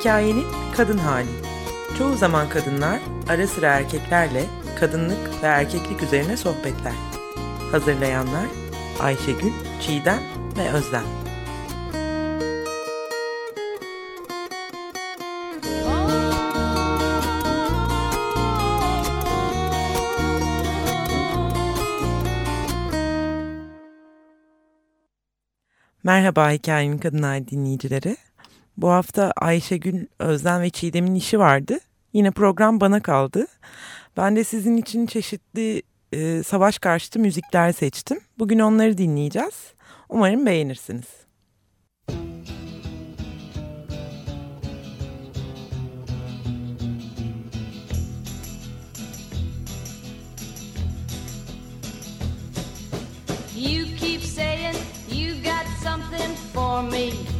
hikayenin kadın hali. Çoğu zaman kadınlar ara sıra erkeklerle kadınlık ve erkeklik üzerine sohbetler. Hazırlayanlar Ayşegül, Çiğdem ve Özlem. Merhaba Hikayenin Kadınlar dinleyicileri. Bu hafta Ayşegül, Özlem ve Çiğdem'in işi vardı. Yine program bana kaldı. Ben de sizin için çeşitli e, savaş karşıtı müzikler seçtim. Bugün onları dinleyeceğiz. Umarım beğenirsiniz. You keep saying you got something for me.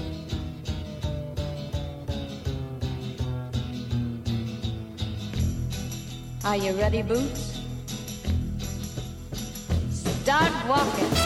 Are you ready, Boots? Start walking.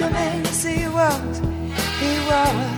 Of a he was. He was.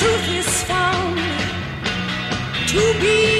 Truth is found to be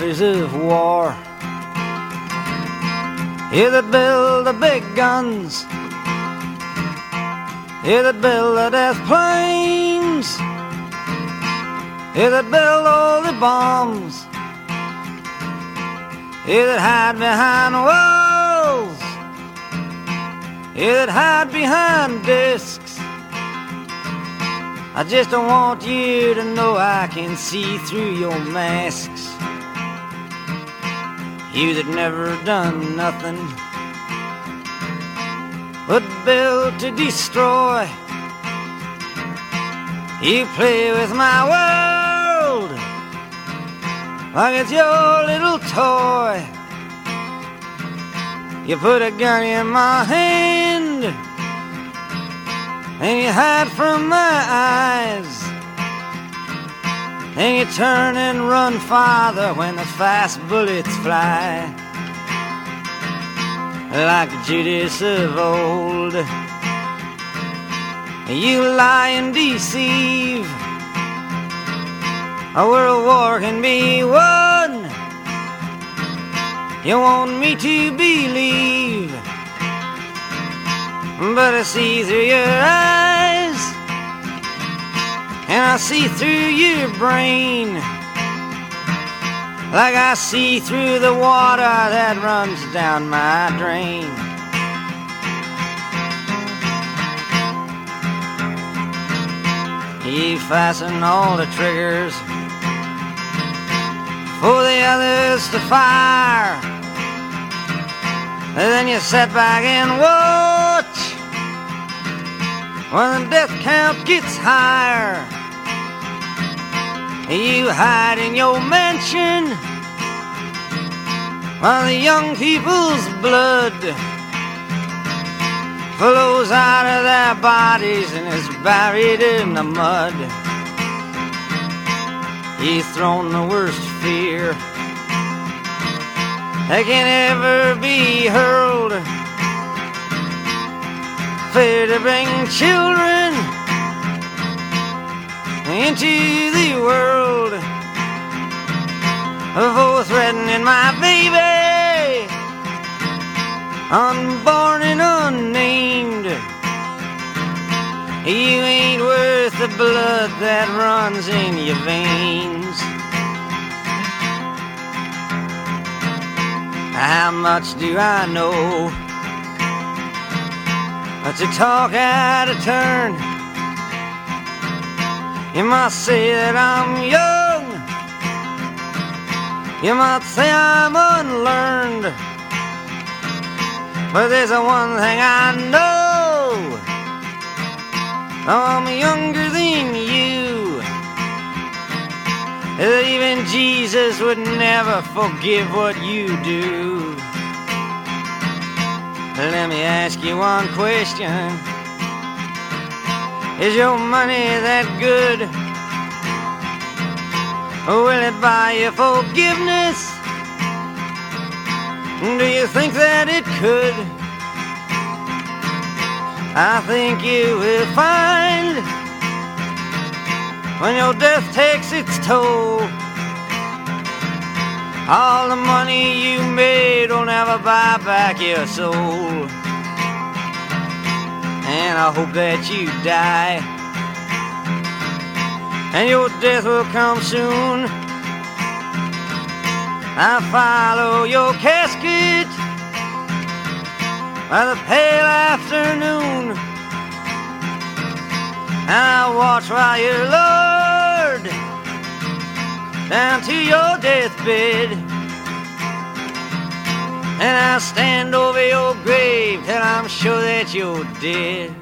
masters of war. You that build the big guns. Here that build the death planes. Here that build all the bombs. Here that hide behind walls. Here that hide behind discs. I just don't want you to know I can see through your masks. You that never done nothing but build to destroy. You play with my world like it's your little toy. You put a gun in my hand and you hide from my eyes. And you turn and run farther when the fast bullets fly. Like Judas of old, you lie and deceive. A world war can be won. You want me to believe, but I see through your eyes, and I see through your brain, like I see through the water that runs down my drain. You fasten all the triggers for the others to fire. And then you sit back and watch when the death count gets higher. You hide in your mansion while the young people's blood flows out of their bodies and is buried in the mud. He's thrown the worst fear that can ever be hurled. Fear to bring children into the world. For threatening my baby, unborn and unnamed. You ain't worth the blood that runs in your veins. How much do I know? But to talk out of turn, you might say that I'm young. You might say I'm unlearned. But there's one thing I know. I'm younger than you. That even Jesus would never forgive what you do. Let me ask you one question. Is your money that good? Will it buy you forgiveness? Do you think that it could? I think you will find when your death takes its toll. All the money you made will never buy back your soul. And I hope that you die. And your death will come soon. I follow your casket by the pale afternoon. I watch while you're lowered down to your deathbed. And I stand over your grave till I'm sure that you're dead.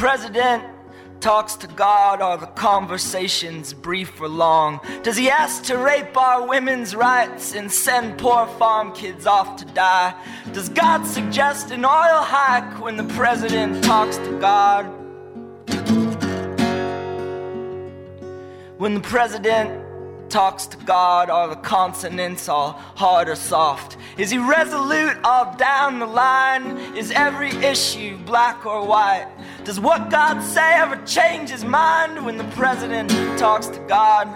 President talks to God, are the conversations brief or long? Does he ask to rape our women's rights and send poor farm kids off to die? Does God suggest an oil hike when the president talks to God? When the president talks to God, are the consonants all hard or soft? Is he resolute all down the line? Is every issue black or white? Does what God say ever change his mind when the president talks to God?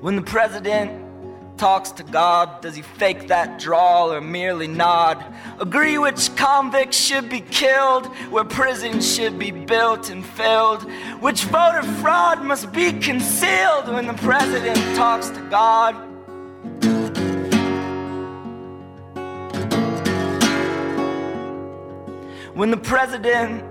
When the president talks to God, does he fake that drawl or merely nod? Agree which convicts should be killed, where prisons should be built and filled, which voter fraud must be concealed when the president talks to God? When the president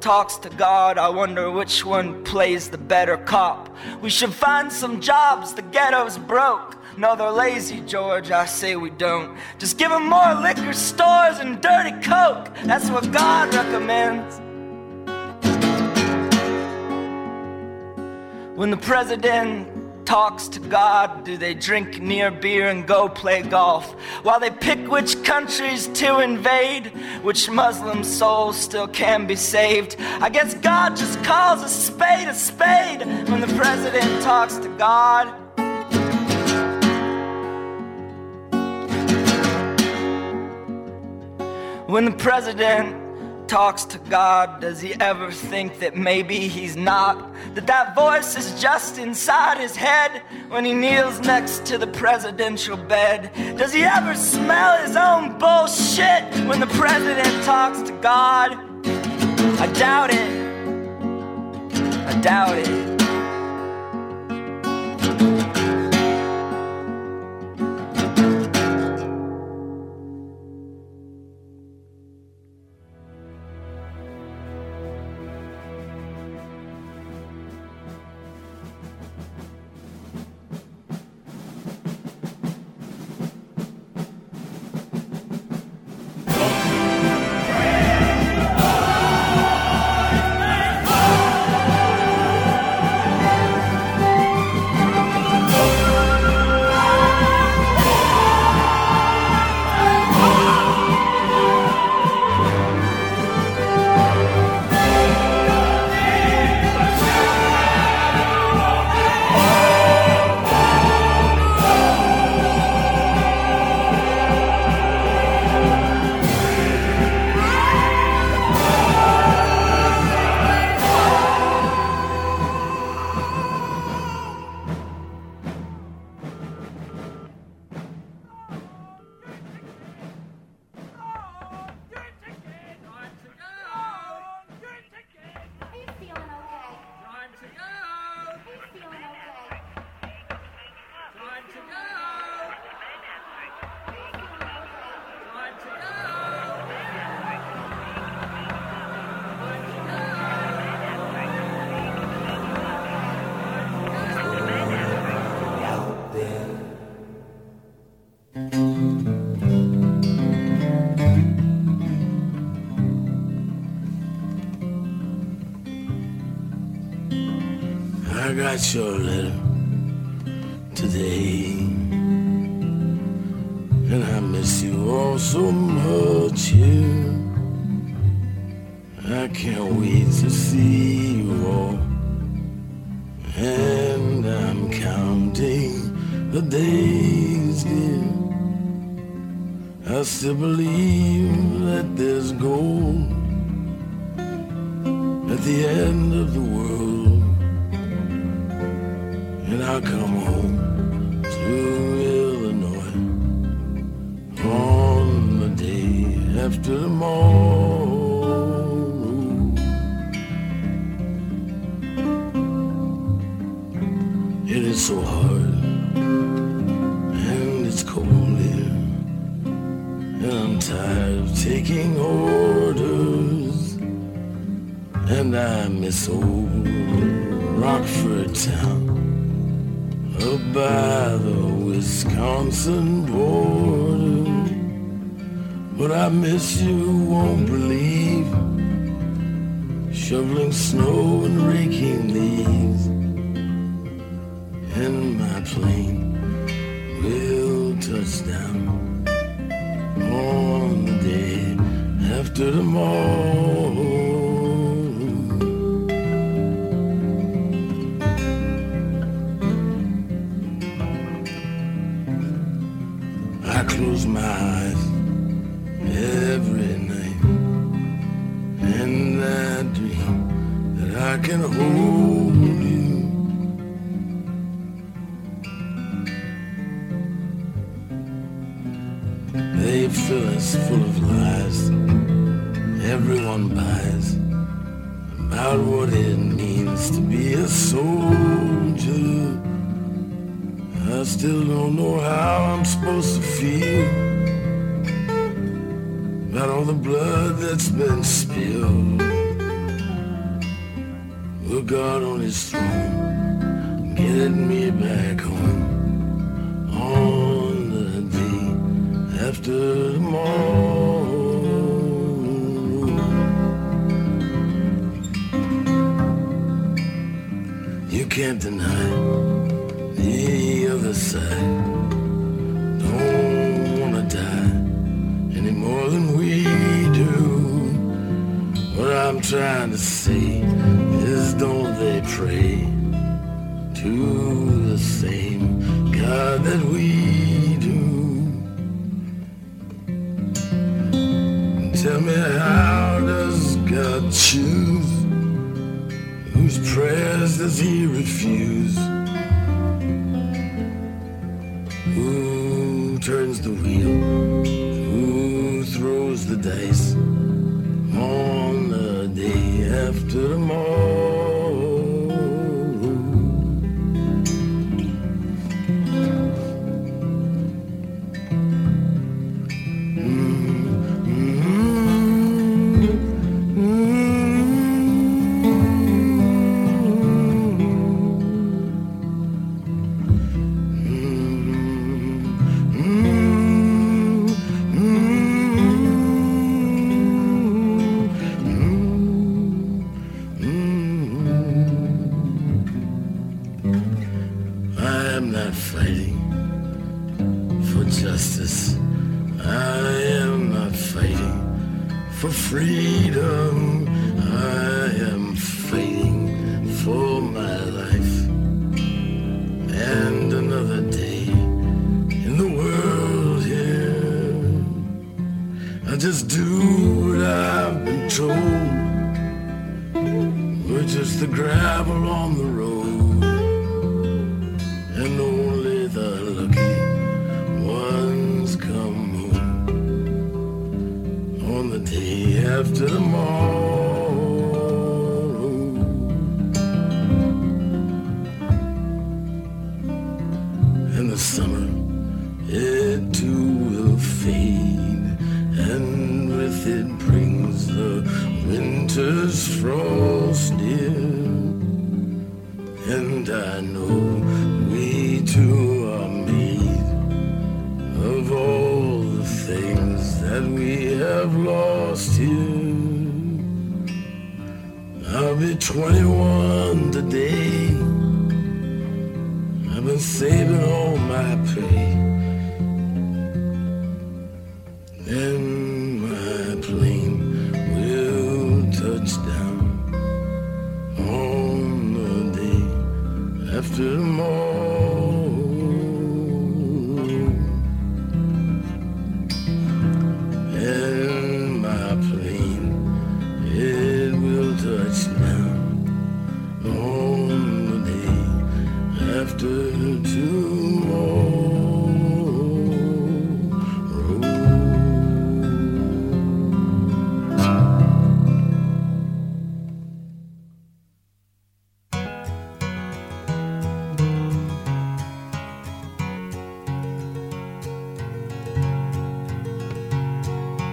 talks to God, I wonder which one plays the better cop. We should find some jobs, the ghetto's broke. No, they're lazy, George. I say we don't. Just give them more liquor stores and dirty coke. That's what God recommends. When the president talks to God, do they drink near beer and go play golf? While they pick which countries to invade, which Muslim souls still can be saved. I guess God just calls a spade a spade when the president talks to God. When the president talks to God, does he ever think that maybe he's not? That that voice is just inside his head when he kneels next to the presidential bed? Does he ever smell his own bullshit when the president talks to God? I doubt it. I doubt it. I Miss you, won't believe. Shoveling snow and raking leaves. And my plane will touch down on the day after tomorrow. Can hold you. They fill us full of lies. Everyone buys about what it means to be a soldier. I still don't know how I'm supposed to feel about all the blood that's been spilled. God on his throne get me back home on the day after tomorrow? You can't deny the other side. Don't wanna die any more than we do. What I'm trying to say to the same God that we do? Tell me how does God choose? Whose prayers does he refuse? Who turns the wheel? Who throws the dice day the tomorrow.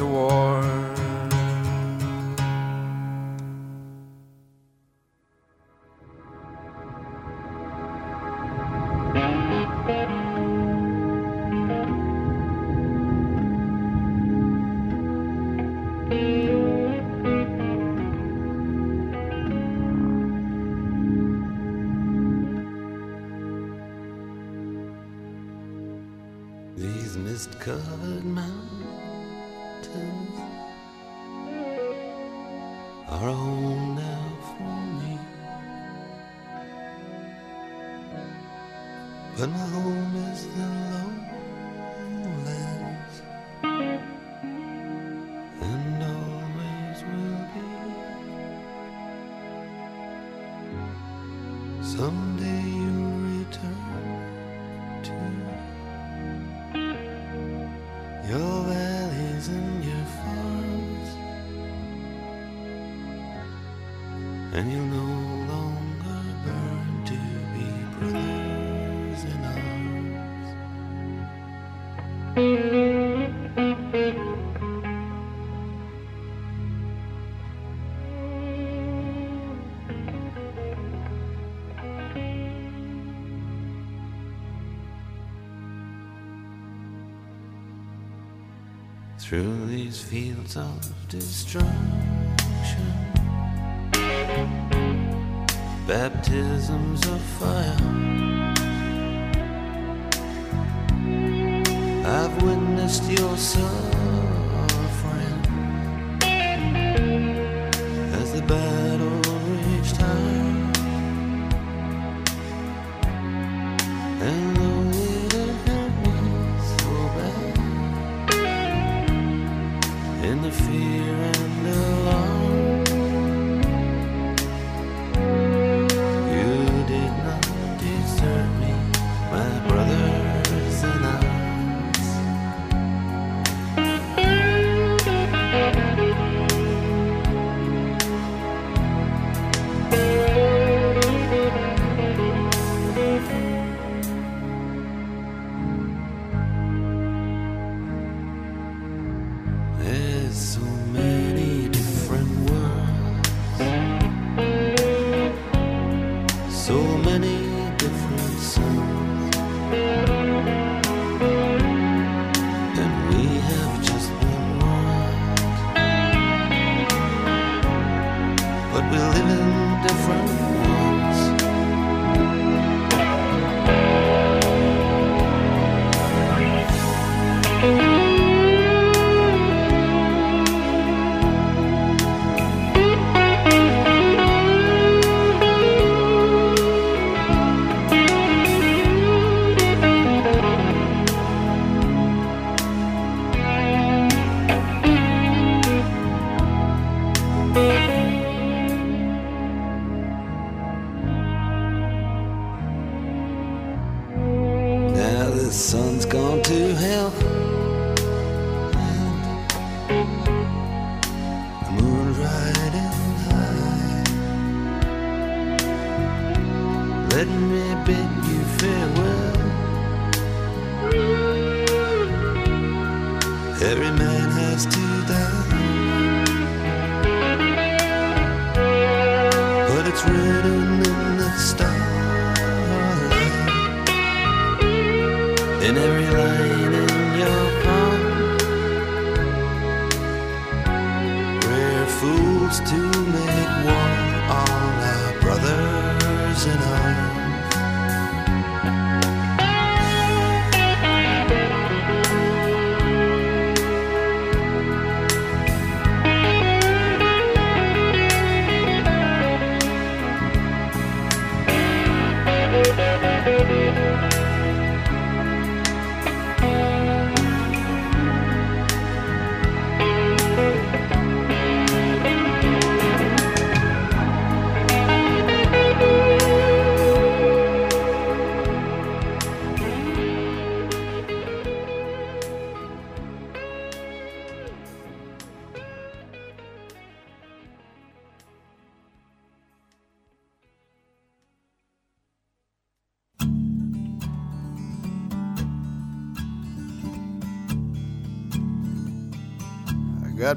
to war. These mist covered mountains Through these fields of destruction, baptisms of fire. I've your suffering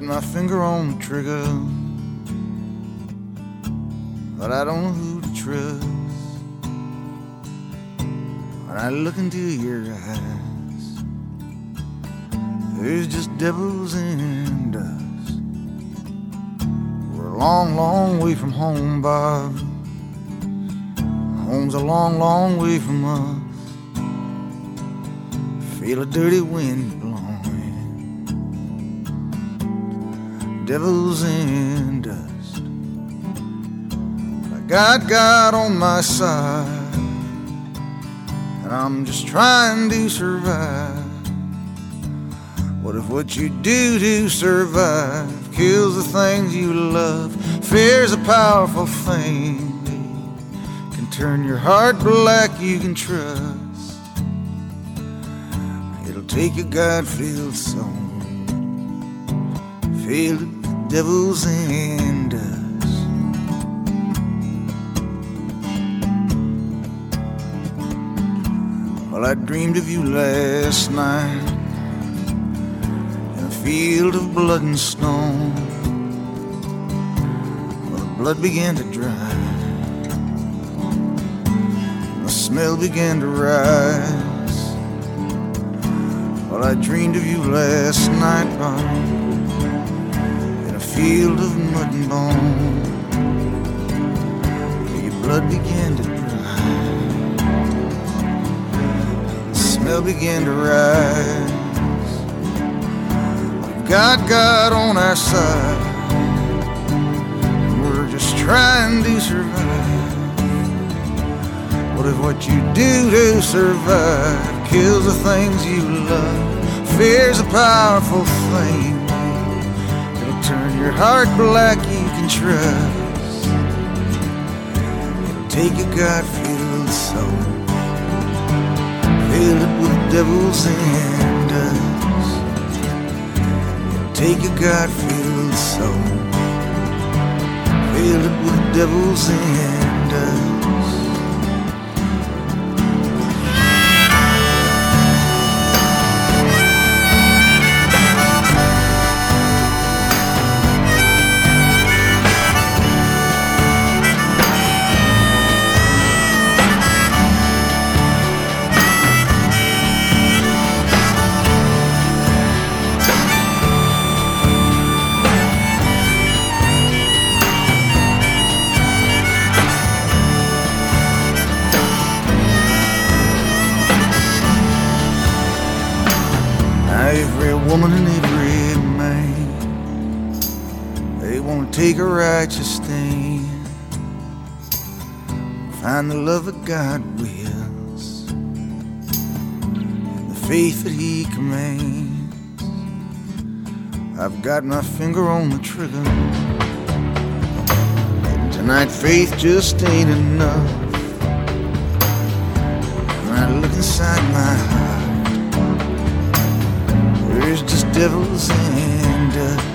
my finger on the trigger, but I don't know who to trust. When I look into your eyes, there's just devils and dust. We're a long, long way from home, Bob. Home's a long, long way from us. Feel a dirty wind devils in dust. I got God on my side, and I'm just trying to survive. What if what you do to survive kills the things you love? Fear's a powerful thing, can turn your heart black, you can trust. It'll take a God-filled song filled with devils and dust. Well, I dreamed of you last night in a field of blood and stone. Well, the blood began to dry, the smell began to rise. Well, I dreamed of you last night, Bob field of mud and bone. Your blood began to dry, the smell began to rise. We've got God on our side, we're just trying to survive. What if what you do to survive kills the things you love? Fear's a powerful thing your heart black you can trust. It'll take a God-filled soul. Fill it with devils and dust take a God-filled soul. Fill it with devils and God wills, the faith that He commands. I've got my finger on the trigger. And tonight, faith just ain't enough. When I look inside my heart. there's just devils and dust.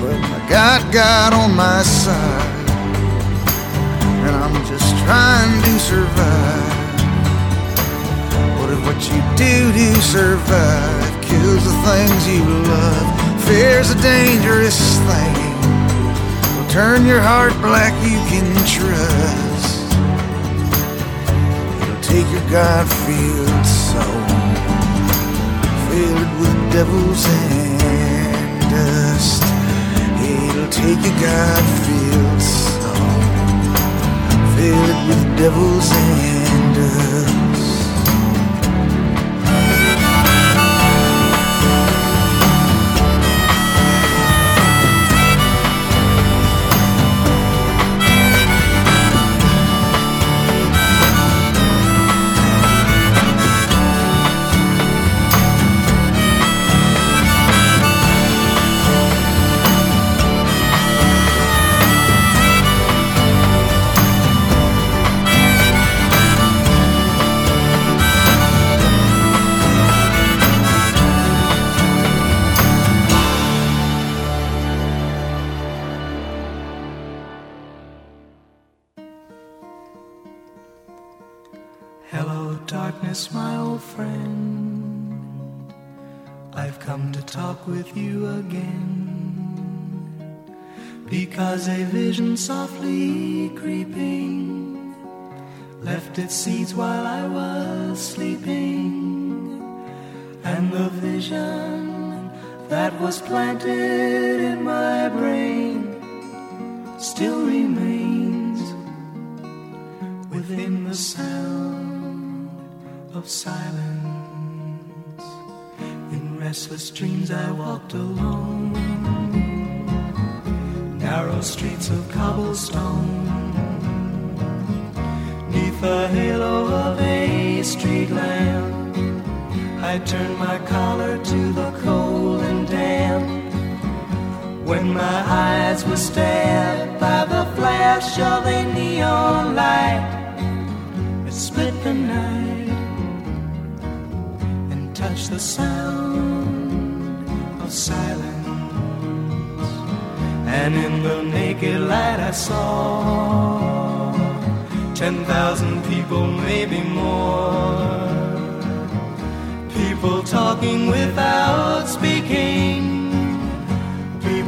But got God on my side, I'm just trying to survive. What if what you do to survive kills the things you love? Fear's a dangerous thing. Will turn your heart black, you can trust. It'll take your God-filled soul, filled with devils and dust. It'll take your God-filled with street lamp. I turned my collar to the cold and damp. When my eyes were stabbed by the flash of a neon light, it split the night and touched the sound of silence. And in the naked light, I saw ten thousand people, maybe more. People talking without speaking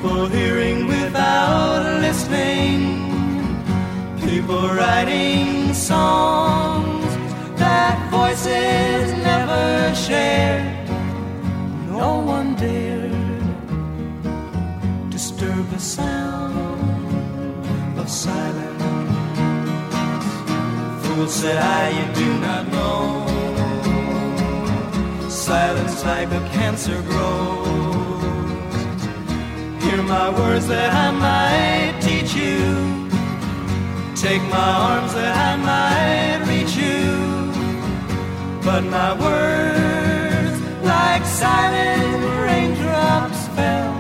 people hearing without listening, people writing songs that voices never shared. No one dared disturb the sound of silence. Fool said I, you do not know. Silence like a cancer grows hear my words that I might teach you. Take my arms that I might reach you. But my words, like silent raindrops, fell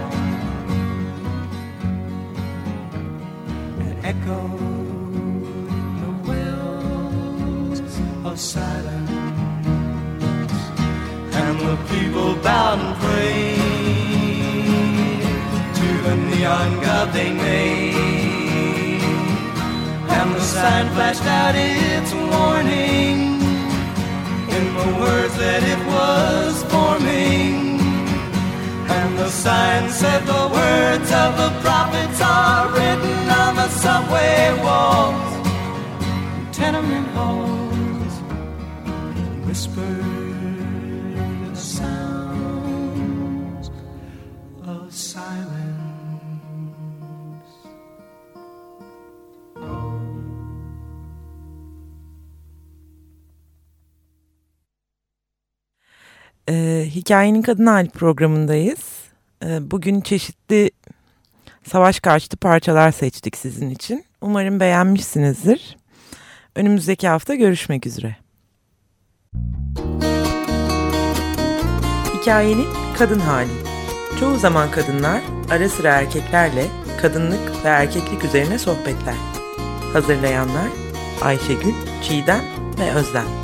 and echoed silence. And the people bowed and prayed to the neon god they made. And the sign flashed out its warning in the words that it was forming. And the sign said the words of the prophets are written on the subway walls, tenement halls, Ee, Hikayenin Kadın Hali programındayız. Ee, bugün çeşitli savaş karşıtı parçalar seçtik sizin için. Umarım beğenmişsinizdir. Önümüzdeki hafta görüşmek üzere. Hikayenin Kadın Hali Çoğu zaman kadınlar ara sıra erkeklerle kadınlık ve erkeklik üzerine sohbetler. Hazırlayanlar Ayşegül, Çiğdem ve Özlem.